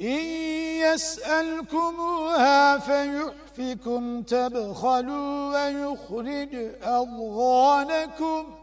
إن يسألكموها فيحفكم تبخلوا ويخرج أضغانكم